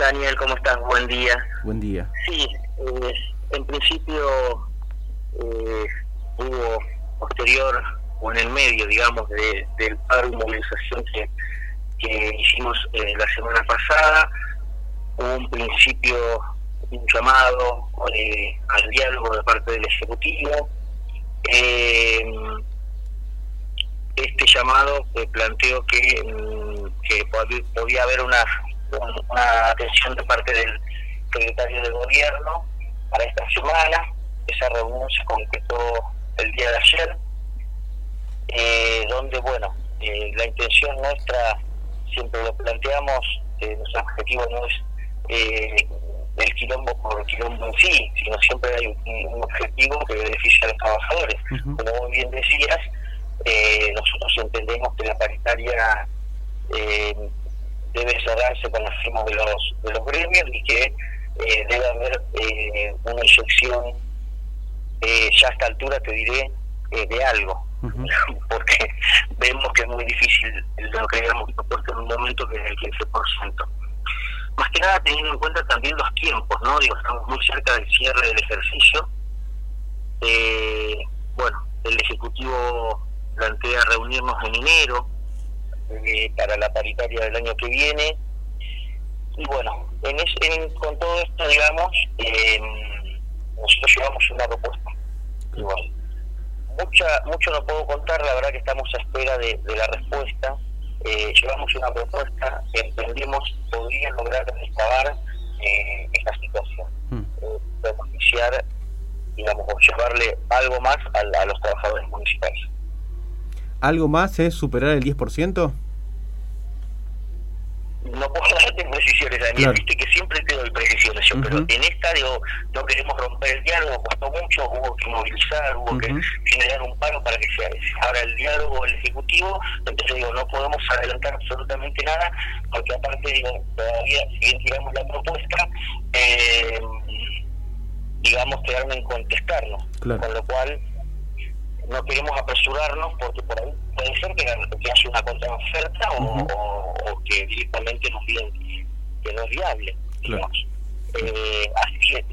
Daniel, ¿cómo estás? Buen día. Buen día. Sí, eh, en principio eh, hubo posterior o en el medio, digamos, de, del paro y movilización que, que hicimos eh, la semana pasada, hubo un principio, un llamado eh, al diálogo de parte del Ejecutivo. Eh, este llamado planteó que, mm, que podía haber una, una atención de parte del secretario de gobierno para esta semana. Esa reunión se concretó el día de ayer, eh, donde, bueno, eh, la intención nuestra, siempre lo planteamos, eh, nuestro objetivo no es el quilombo por quilombo en sí, sino siempre hay un, objetivo que beneficia a los trabajadores. Como muy bien decías, nosotros entendemos que la paritaria debe cerrarse con las firmas de los, de los gremios y que eh, debe haber eh, una inyección, eh, ya a esta altura te diré, de algo, porque vemos que es muy difícil lo que habíamos propuesto en un momento que es el 15%. Más que nada teniendo en cuenta también los tiempos, ¿no? Digo, estamos muy cerca del cierre del ejercicio. bueno, el Ejecutivo plantea reunirnos en enero eh, para la paritaria del año que viene. Y bueno, en, en con todo esto, digamos, eh, nosotros llevamos una propuesta. Igual. Mucha, mucho no puedo contar, la verdad que estamos a espera de, de la respuesta. Eh, llevamos una propuesta que entendemos podría lograr restaurar eh, esta situación. Eh, beneficiar, digamos, o llevarle algo más a, a los trabajadores municipales. ¿Algo más es superar el 10%? No puedo darte precisiones, Daniel. Claro. Viste que siempre te doy precisiones, yo, uh -huh. pero en esta digo, no queremos romper el diálogo, costó mucho, hubo que movilizar, hubo uh -huh. que generar un paro para que sea ese. Ahora el diálogo, el ejecutivo, entonces digo, no podemos adelantar absolutamente nada, porque aparte digo, todavía, si bien tiramos la propuesta, eh, digamos, quedaron en contestarnos, claro. con lo cual no queremos apresurarnos porque por ahí puede ser que, que haya una contraoferta o, uh -huh. o, o, que directamente nos digan que no es viable. Claro. Eh, así que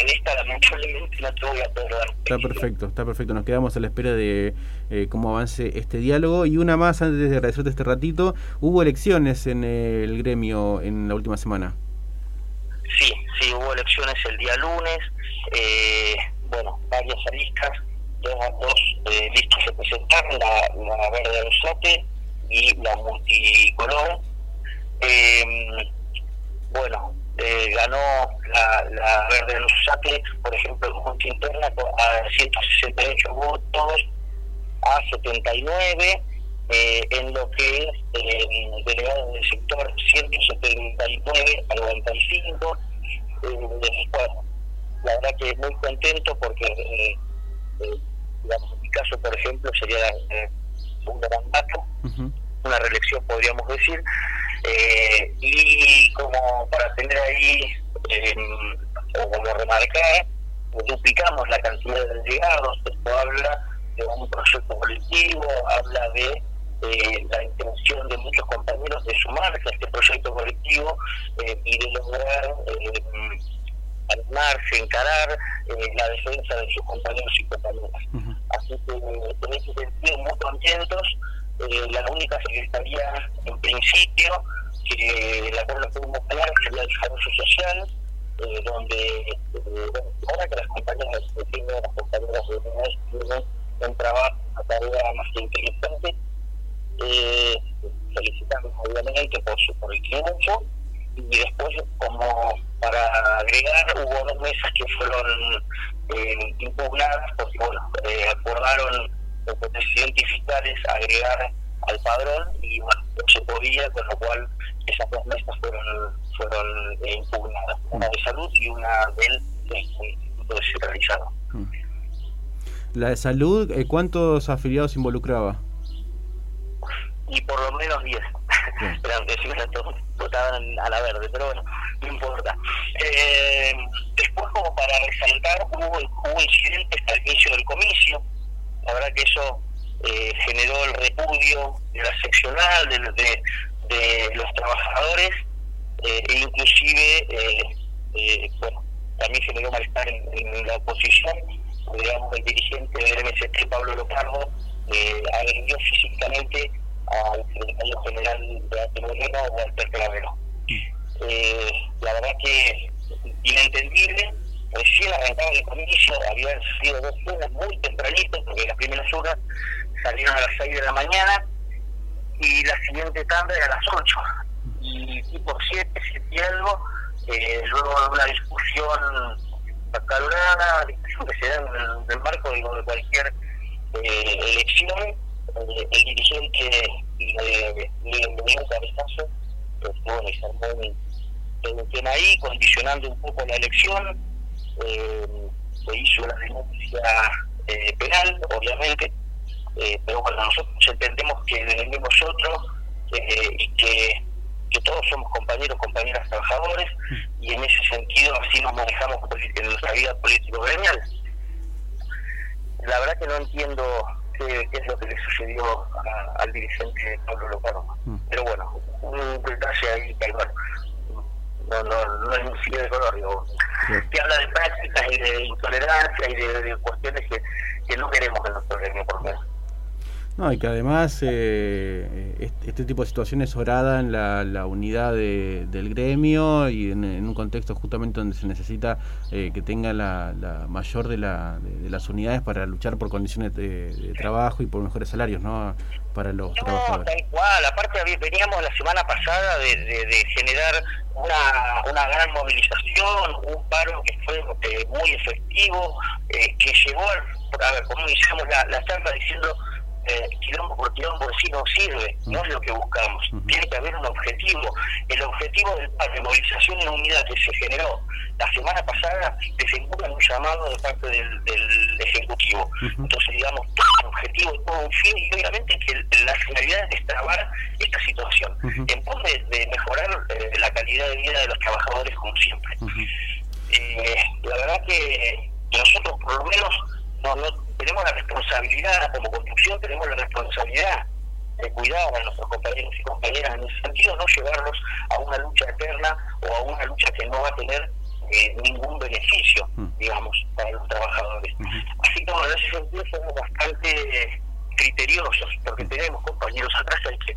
en esta lamentablemente no te voy a poder dar. Está perfecto, está perfecto. Nos quedamos a la espera de eh, cómo avance este diálogo. Y una más, antes de agradecerte este ratito, hubo elecciones en el gremio en la última semana. Sí, sí, hubo elecciones el día lunes. Eh, bueno, varias aristas dos, dos la, la verde alusate y la multicolor. Eh, bueno, eh, ganó la, la verde alusate, por ejemplo, Junta Interna a 168 votos a 79, eh, en lo que es eh, delegado del sector 179 a 95. Eh, bueno, la verdad que muy contento porque eh, eh, digamos, caso, por ejemplo, sería eh, segundo mandato, uh -huh. una reelección podríamos decir, eh, y como para tener ahí, eh, como remarcar, duplicamos la cantidad de delegados, esto habla de un proyecto colectivo, habla de eh, la intención de muchos compañeros de sumarse a este proyecto colectivo eh, y de lograr eh, animarse, encarar eh, la defensa de sus compañeros y compañeras. Uh -huh. Así que en ese sentido muy contentos. Eh, la única secretaría en principio que la cual no pudimos hablar sería el desarrollo social, eh, donde eh, bueno, ahora que las compañeras de las compañeras de tienen un trabajo, una tarea más que interesante, eh, felicitamos obviamente por su por el triunfo y después como para agregar hubo dos mesas que fueron eh, impugnadas porque bueno eh, acordaron los presidentes y agregar al padrón y bueno no se podía con lo cual esas dos mesas fueron fueron eh, impugnadas una de salud y una del, instituto descentralizado. La de salud eh, cuántos afiliados involucraba y por lo menos 10 eran, eran todos votaban a la verde pero bueno no importa. Eh, después, como para resaltar, hubo, hubo incidentes al inicio del comicio. La verdad que eso eh, generó el repudio de la seccional, de, de, de los trabajadores, e inclusive, bueno, también generó malestar en, en la oposición, digamos, el dirigente del MST, Pablo Lopardo, agredió físicamente al secretario general de Moreno, Walter Clavero. Eh, la verdad que inentendible, recién arrancaba el comicio, habían sido dos turnos muy tempranitos, porque las primeras horas salieron a las 6 de la mañana y la siguiente tarde a las 8. Y tipo 7, 7 y algo, eh, luego de una discusión acalorada, discusión que se da en el, marco de cualquier eh, elección, el dirigente de Bienvenido Cabezazo estuvo se armó un, tema ahí, condicionando un poco la elección, eh, se hizo la denuncia eh, penal, obviamente, eh, pero bueno, nosotros entendemos que venimos nosotros y que, que todos somos compañeros, compañeras trabajadores, y en ese sentido así nos manejamos en nuestra vida político-gremial. La verdad que no entiendo qué, es lo que le sucedió al dirigente Pablo Loparo. Mm. Pero bueno, un detalle ahí que no, no, no es un signo de color, digo, que habla de prácticas y de intolerancia y de, cuestiones que, que, no queremos en nuestro reino por menos. No, y que además eh, este, tipo de situaciones oradan la, la unidad de, del gremio y en, un contexto justamente donde se necesita eh, que tenga la, la mayor de, la, de, las unidades para luchar por condiciones de, trabajo y por mejores salarios ¿no? para los no, trabajadores. Tal cual, aparte veníamos la semana pasada de, generar una, una gran movilización, un paro que fue eh, muy efectivo, que llegó, a, a ver, como iniciamos la, la charla diciendo eh, quilombo por quilombo sí no sirve, no es lo que buscamos. Tiene que haber un objetivo. El objetivo del de movilización en unidad que se generó la semana pasada desemboca un llamado de parte del, del Ejecutivo. Entonces, digamos, todo un objetivo, todo un fin, y obviamente que la finalidad es destrabar esta situación, en pos de, mejorar eh, la calidad de vida de los trabajadores, como siempre. Eh, la verdad que nosotros, por lo menos, no, no tenemos la responsabilidad, como construcción tenemos la responsabilidad de cuidar a nuestros compañeros y compañeras, en ese sentido no llevarlos a una lucha eterna o a una lucha que no va a tener eh, ningún beneficio, mm. digamos, para los trabajadores. Así que en ese sentido somos bastante criteriosos, porque tenemos compañeros atrás hay que,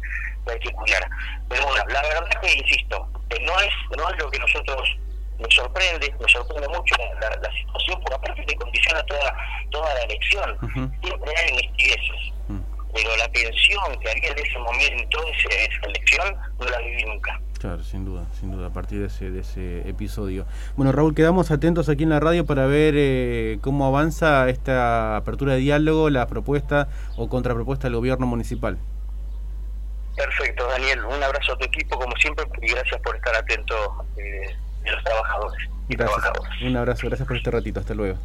hay que cuidar. Pero bueno, la verdad que, insisto, no es, no es lo que nosotros me sorprende, me sorprende mucho la, la, situación, porque aparte te condiciona toda, toda la elección. Siempre hay investigaciones. Mm. Pero la tensión que había en ese momento, ese, esa elección, no la viví nunca. Claro, sin duda, sin duda, a partir de ese, de ese episodio. Bueno, Raúl, quedamos atentos aquí en la radio para ver eh, cómo avanza esta apertura de diálogo, la propuesta o contrapropuesta del gobierno municipal. Perfecto, Daniel. Un abrazo a tu equipo, como siempre, y gracias por estar atento. Eh, de los trabajadores y gracias. Un abrazo, gracias por este ratito, hasta luego.